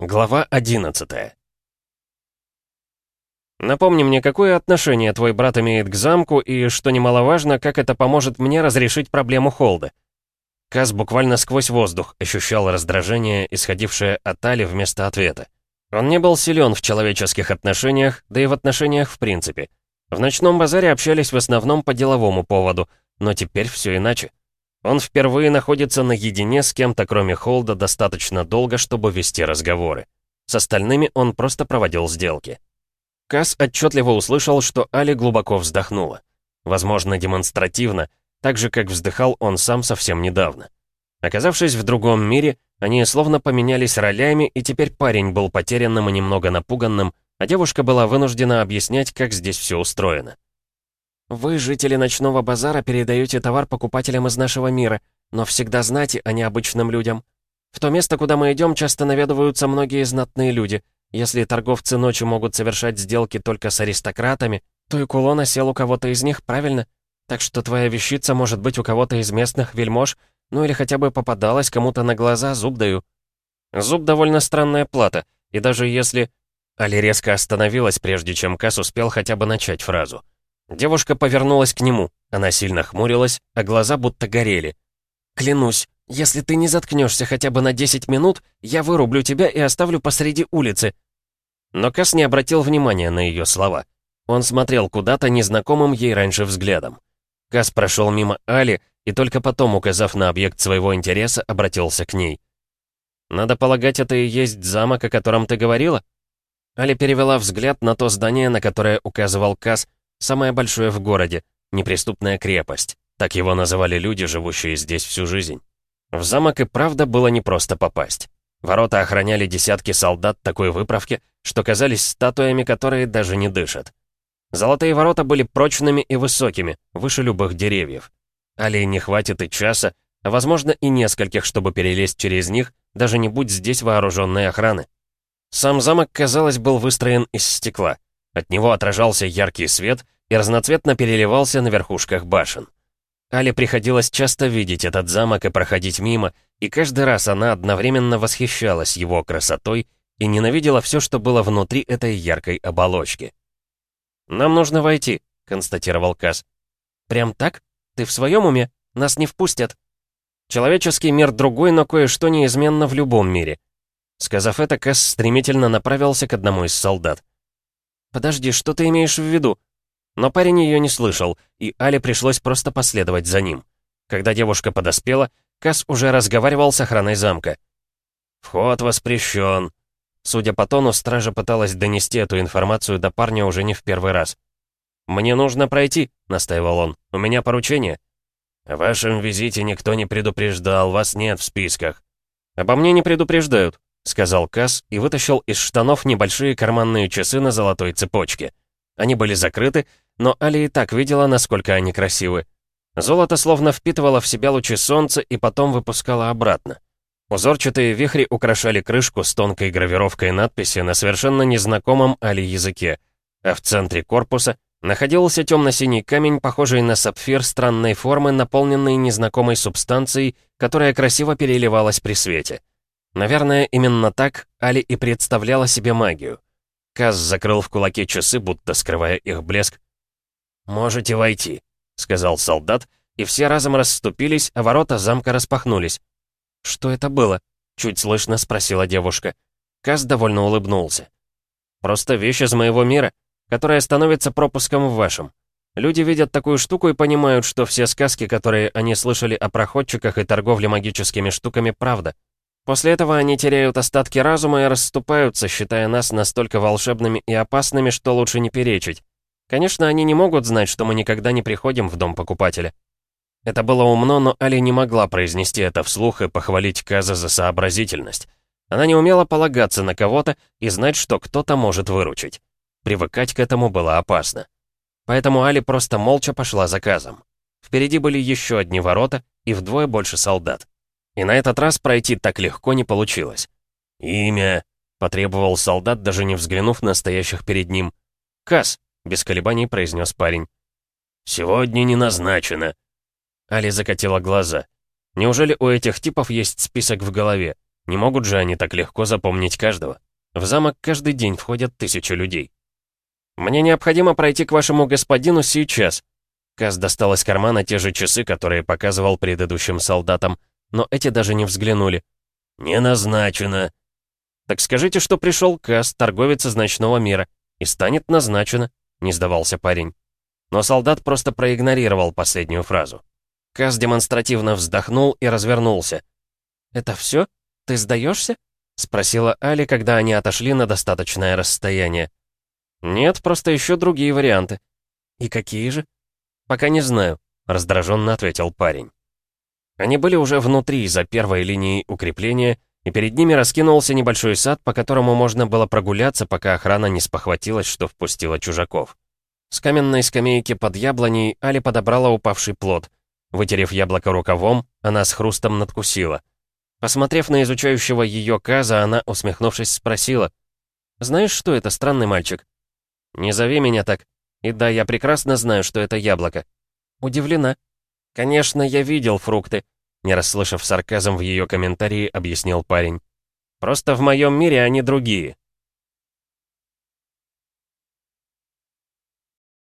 Глава 11 «Напомни мне, какое отношение твой брат имеет к замку, и, что немаловажно, как это поможет мне разрешить проблему Холда?» Каз буквально сквозь воздух ощущал раздражение, исходившее от Али вместо ответа. Он не был силен в человеческих отношениях, да и в отношениях в принципе. В ночном базаре общались в основном по деловому поводу, но теперь все иначе. Он впервые находится наедине с кем-то, кроме Холда, достаточно долго, чтобы вести разговоры. С остальными он просто проводил сделки. Касс отчетливо услышал, что Али глубоко вздохнула. Возможно, демонстративно, так же, как вздыхал он сам совсем недавно. Оказавшись в другом мире, они словно поменялись ролями, и теперь парень был потерянным и немного напуганным, а девушка была вынуждена объяснять, как здесь все устроено. Вы, жители ночного базара, передаете товар покупателям из нашего мира, но всегда знайте, а не обычным людям. В то место, куда мы идем, часто наведываются многие знатные люди. Если торговцы ночью могут совершать сделки только с аристократами, то и кулон осел у кого-то из них, правильно? Так что твоя вещица может быть у кого-то из местных вельмож, ну или хотя бы попадалась кому-то на глаза, зуб даю. Зуб довольно странная плата, и даже если... Али резко остановилась, прежде чем Кас успел хотя бы начать фразу. Девушка повернулась к нему. Она сильно хмурилась, а глаза будто горели. «Клянусь, если ты не заткнешься хотя бы на 10 минут, я вырублю тебя и оставлю посреди улицы». Но Кас не обратил внимания на ее слова. Он смотрел куда-то незнакомым ей раньше взглядом. Кас прошел мимо Али и только потом, указав на объект своего интереса, обратился к ней. «Надо полагать, это и есть замок, о котором ты говорила?» Али перевела взгляд на то здание, на которое указывал Кас, Самое большое в городе, неприступная крепость. Так его называли люди, живущие здесь всю жизнь. В замок и правда было непросто попасть. Ворота охраняли десятки солдат такой выправки, что казались статуями, которые даже не дышат. Золотые ворота были прочными и высокими, выше любых деревьев. Алии не хватит и часа, а возможно и нескольких, чтобы перелезть через них, даже не будь здесь вооруженной охраны. Сам замок, казалось, был выстроен из стекла. От него отражался яркий свет и разноцветно переливался на верхушках башен. Але приходилось часто видеть этот замок и проходить мимо, и каждый раз она одновременно восхищалась его красотой и ненавидела все, что было внутри этой яркой оболочки. «Нам нужно войти», — констатировал Каз. «Прям так? Ты в своем уме? Нас не впустят». «Человеческий мир другой, но кое-что неизменно в любом мире». Сказав это, Каз стремительно направился к одному из солдат. «Подожди, что ты имеешь в виду?» Но парень ее не слышал, и Але пришлось просто последовать за ним. Когда девушка подоспела, Кас уже разговаривал с охраной замка. «Вход воспрещен». Судя по тону, стража пыталась донести эту информацию до парня уже не в первый раз. «Мне нужно пройти», — настаивал он. «У меня поручение». «О вашем визите никто не предупреждал, вас нет в списках». «Обо мне не предупреждают. — сказал Касс и вытащил из штанов небольшие карманные часы на золотой цепочке. Они были закрыты, но Али и так видела, насколько они красивы. Золото словно впитывало в себя лучи солнца и потом выпускало обратно. Узорчатые вихри украшали крышку с тонкой гравировкой надписи на совершенно незнакомом Али языке, а в центре корпуса находился темно-синий камень, похожий на сапфир странной формы, наполненный незнакомой субстанцией, которая красиво переливалась при свете. Наверное, именно так Али и представляла себе магию. Каз закрыл в кулаке часы, будто скрывая их блеск. «Можете войти», — сказал солдат, и все разом расступились, а ворота замка распахнулись. «Что это было?» — чуть слышно спросила девушка. Каз довольно улыбнулся. «Просто вещь из моего мира, которая становится пропуском в вашем. Люди видят такую штуку и понимают, что все сказки, которые они слышали о проходчиках и торговле магическими штуками, правда. После этого они теряют остатки разума и расступаются, считая нас настолько волшебными и опасными, что лучше не перечить. Конечно, они не могут знать, что мы никогда не приходим в дом покупателя. Это было умно, но Али не могла произнести это вслух и похвалить Каза за сообразительность. Она не умела полагаться на кого-то и знать, что кто-то может выручить. Привыкать к этому было опасно. Поэтому Али просто молча пошла за Казом. Впереди были еще одни ворота и вдвое больше солдат. И на этот раз пройти так легко не получилось. «Имя?» — потребовал солдат, даже не взглянув на стоящих перед ним. «Кас», — без колебаний произнес парень. «Сегодня не назначено». Али закатила глаза. «Неужели у этих типов есть список в голове? Не могут же они так легко запомнить каждого. В замок каждый день входят тысячи людей. «Мне необходимо пройти к вашему господину сейчас». Каз достал из кармана те же часы, которые показывал предыдущим солдатам, но эти даже не взглянули. «Не назначено». «Так скажите, что пришел Каз, торговец из ночного мира, и станет назначено», — не сдавался парень. Но солдат просто проигнорировал последнюю фразу. Каз демонстративно вздохнул и развернулся. «Это все? Ты сдаешься?» — спросила Али, когда они отошли на достаточное расстояние. «Нет, просто еще другие варианты». «И какие же?» «Пока не знаю», — раздраженно ответил парень. Они были уже внутри, за первой линией укрепления, и перед ними раскинулся небольшой сад, по которому можно было прогуляться, пока охрана не спохватилась, что впустила чужаков. С каменной скамейки под яблоней Али подобрала упавший плод. Вытерев яблоко рукавом, она с хрустом надкусила. Посмотрев на изучающего ее Каза, она, усмехнувшись, спросила. «Знаешь, что это, странный мальчик?» «Не зови меня так. И да, я прекрасно знаю, что это яблоко». «Удивлена». «Конечно, я видел фрукты», — не расслышав сарказм в ее комментарии, объяснил парень. «Просто в моем мире они другие».